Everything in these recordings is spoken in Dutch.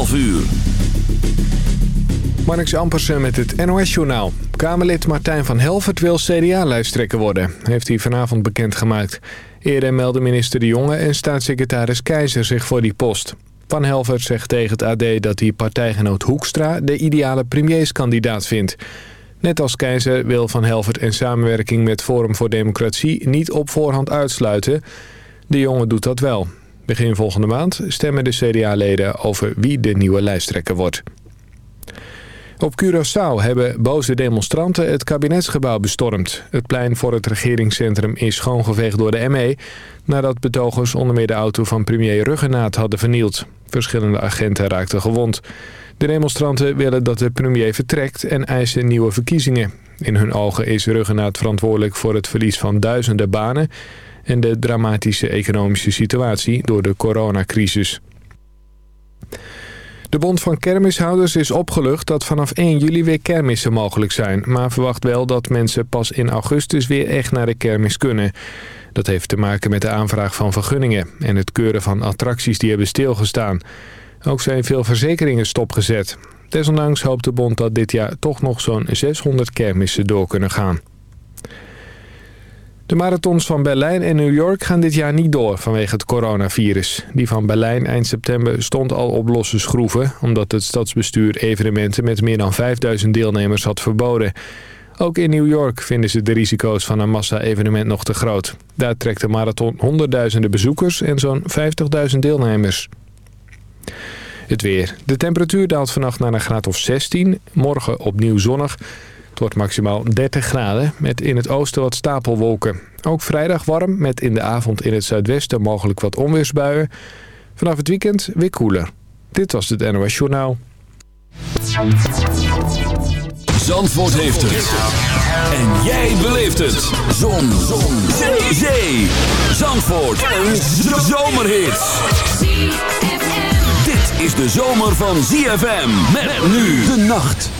11 uur. Marnix Ampersen met het NOS-journaal. Kamerlid Martijn van Helvert wil CDA-lijsttrekker worden, heeft hij vanavond bekendgemaakt. Eerder meldden minister De Jonge en staatssecretaris Keizer zich voor die post. Van Helvert zegt tegen het AD dat hij partijgenoot Hoekstra de ideale premierskandidaat vindt. Net als Keizer wil Van Helvert en samenwerking met Forum voor Democratie niet op voorhand uitsluiten. De Jonge doet dat wel. Begin volgende maand stemmen de CDA-leden over wie de nieuwe lijsttrekker wordt. Op Curaçao hebben boze demonstranten het kabinetsgebouw bestormd. Het plein voor het regeringscentrum is schoongeveegd door de ME... nadat betogers onder meer de auto van premier Ruggenaat hadden vernield. Verschillende agenten raakten gewond. De demonstranten willen dat de premier vertrekt en eisen nieuwe verkiezingen. In hun ogen is Ruggenaat verantwoordelijk voor het verlies van duizenden banen... en de dramatische economische situatie door de coronacrisis. De Bond van Kermishouders is opgelucht dat vanaf 1 juli weer kermissen mogelijk zijn... maar verwacht wel dat mensen pas in augustus weer echt naar de kermis kunnen. Dat heeft te maken met de aanvraag van vergunningen... en het keuren van attracties die hebben stilgestaan. Ook zijn veel verzekeringen stopgezet. Desondanks hoopt de Bond dat dit jaar toch nog zo'n 600 kermissen door kunnen gaan. De marathons van Berlijn en New York gaan dit jaar niet door vanwege het coronavirus. Die van Berlijn eind september stond al op losse schroeven... omdat het stadsbestuur evenementen met meer dan 5000 deelnemers had verboden. Ook in New York vinden ze de risico's van een massa-evenement nog te groot. Daar trekt de marathon honderdduizenden bezoekers en zo'n 50.000 deelnemers. Het weer. De temperatuur daalt vannacht naar een graad of 16. Morgen opnieuw zonnig. Het wordt maximaal 30 graden met in het oosten wat stapelwolken. Ook vrijdag warm met in de avond in het zuidwesten mogelijk wat onweersbuien. Vanaf het weekend weer koeler. Dit was het NOS Journaal. Zandvoort heeft het. En jij beleeft het. Zon. Zon. Zee. Zee. Zandvoort. Een zomerhit. Dit is de zomer van ZFM. Met nu de nacht.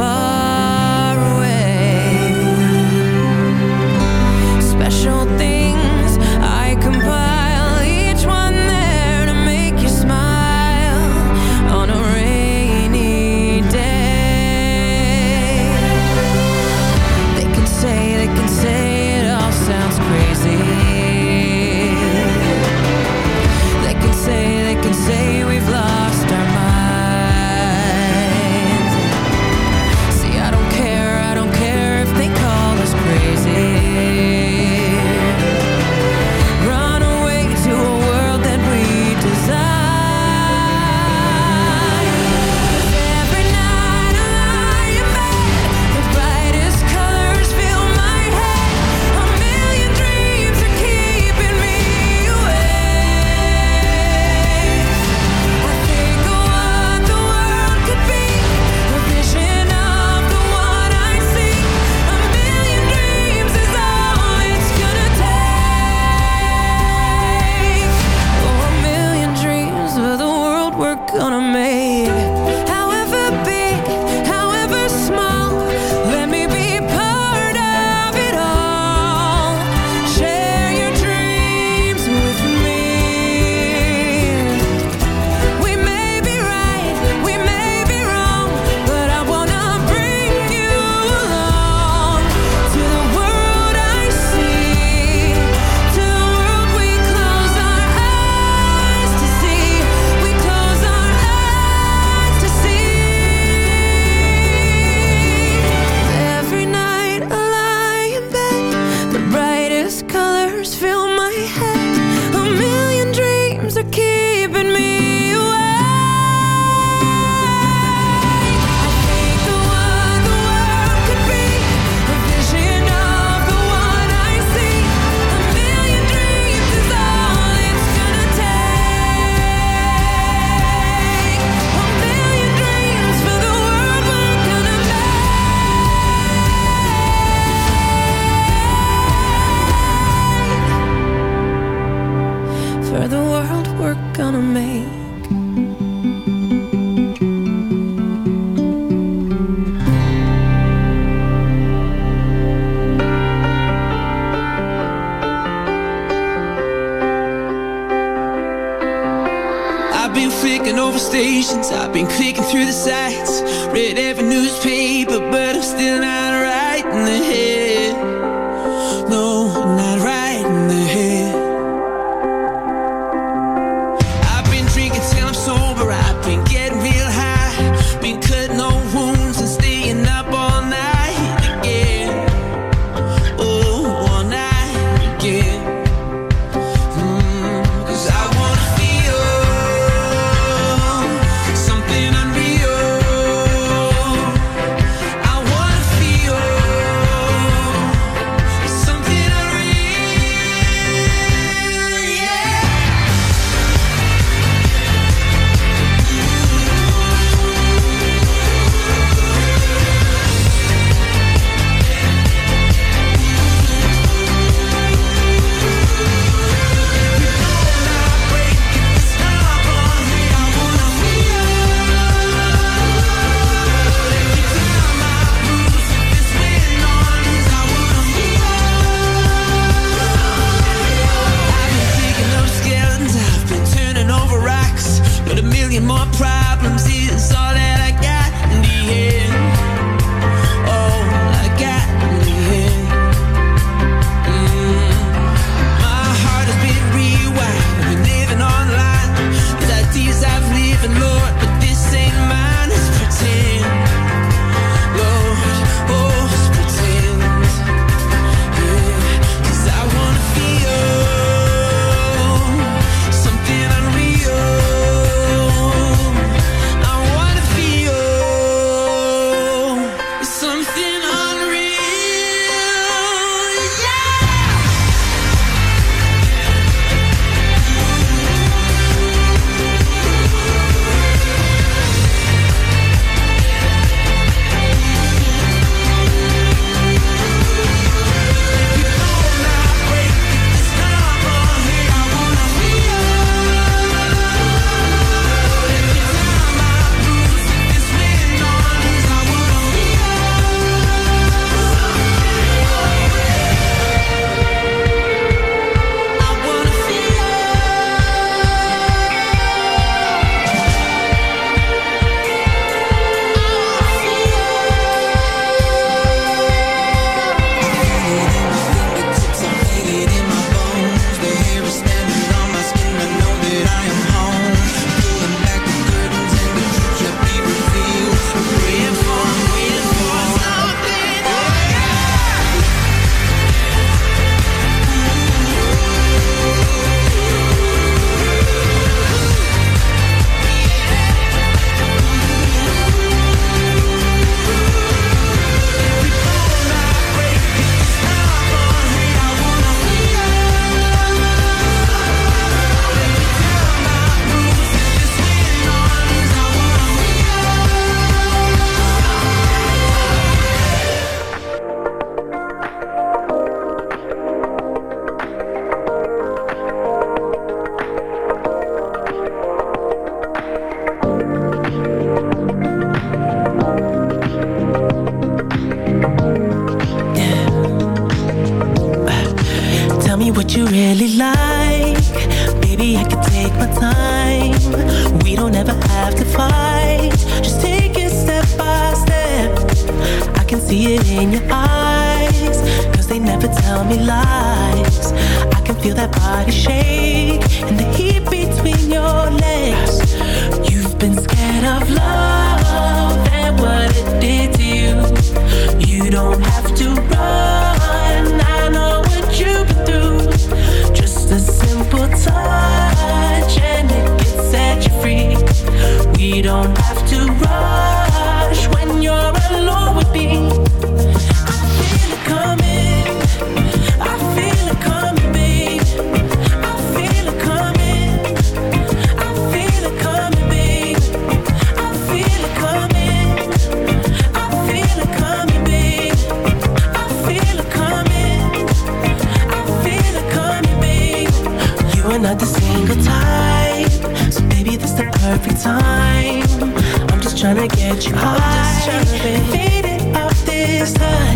far away. Special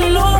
一路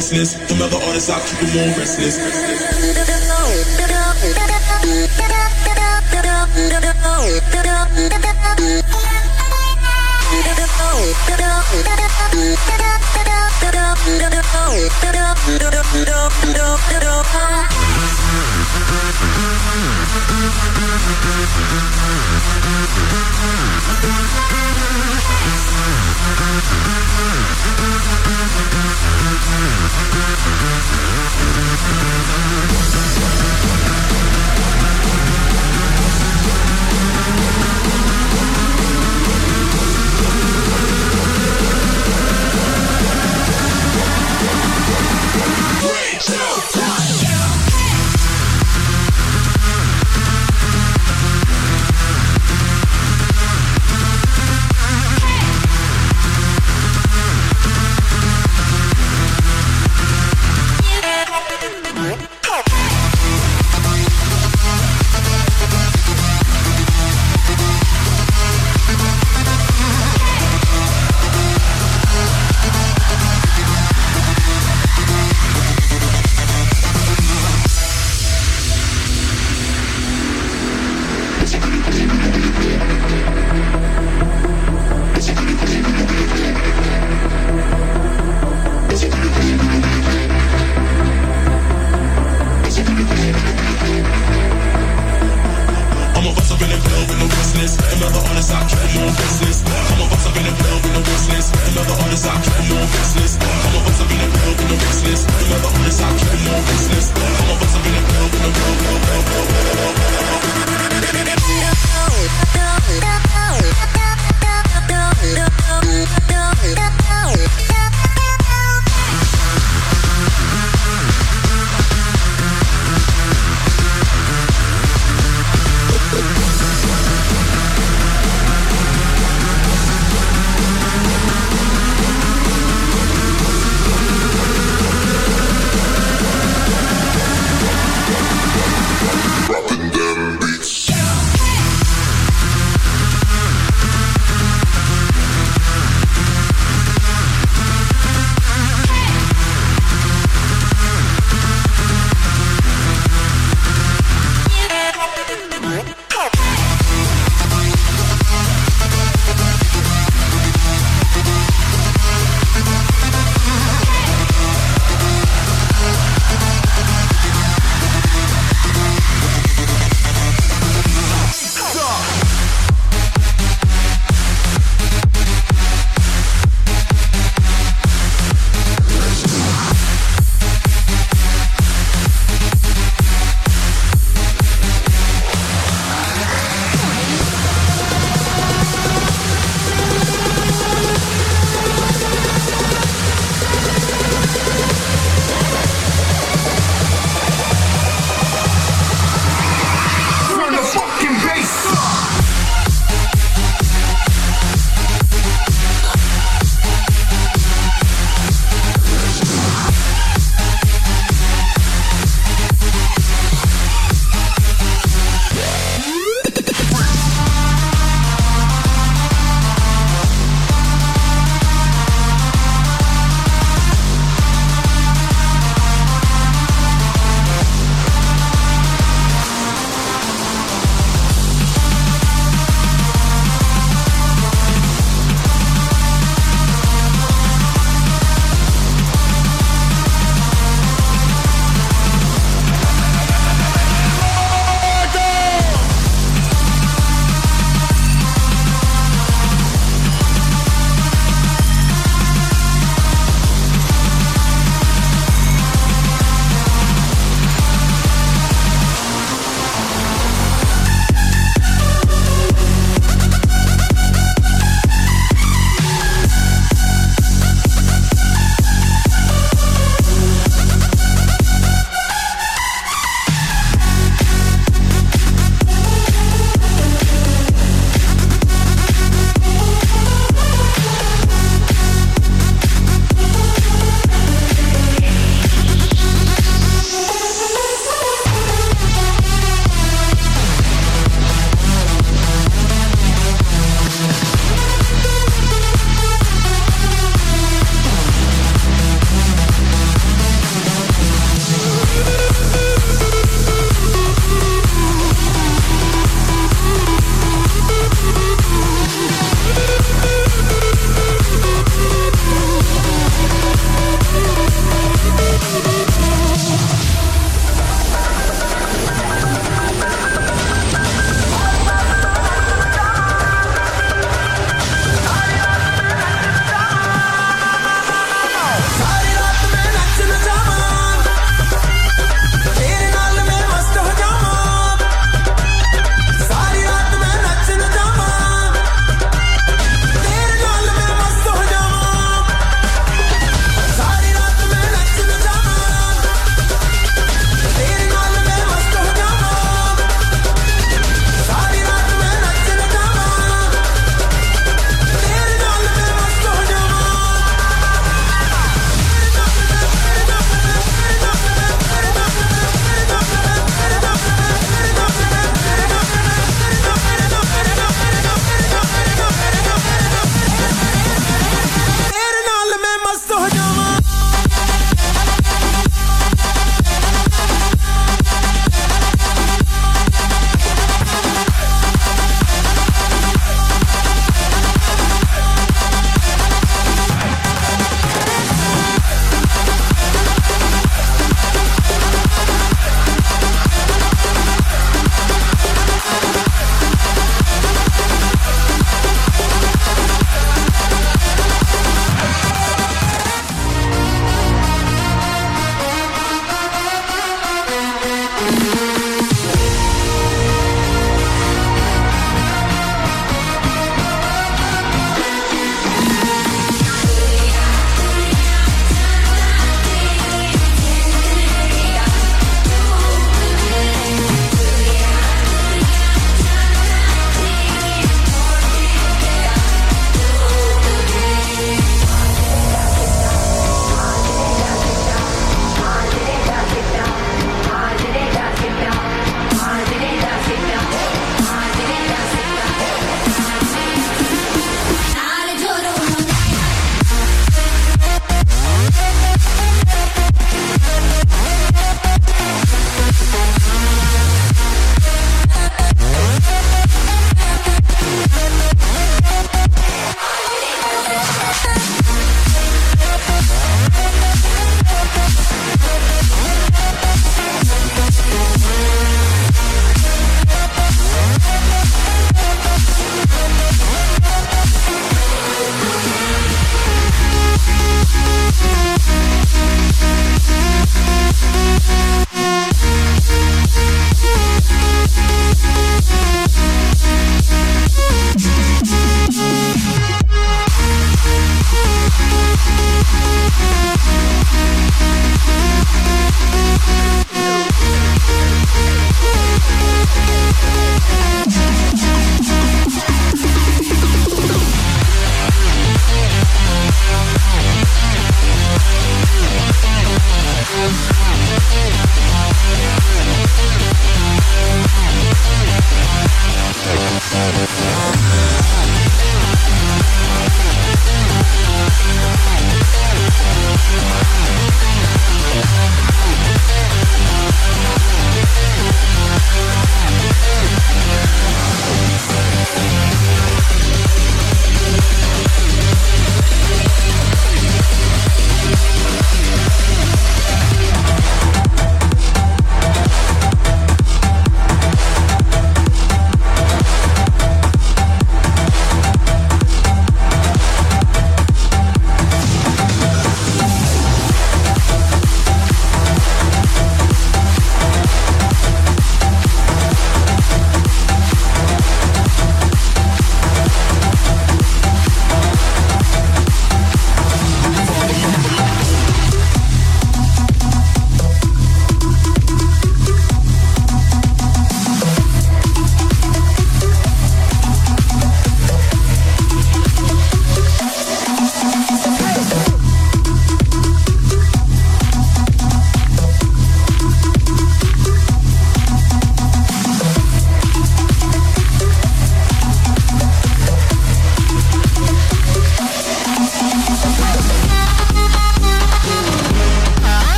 seriousness. From other artists, I keep them all restless.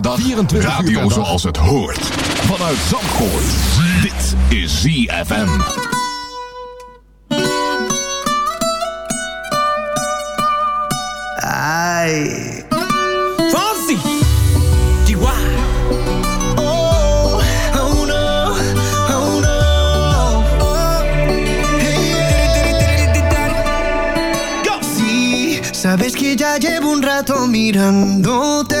24 uur per dag. 24 Radio uur per dag. zoals het hoort. Vanuit Zandvoort. Dit is ZFM. Ay. Fonsi. Chihuahua. Oh, oh no, oh no. Oh. Hey. Go. Sí, sabes que ya llevo un rato mirándote.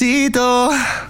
necesito.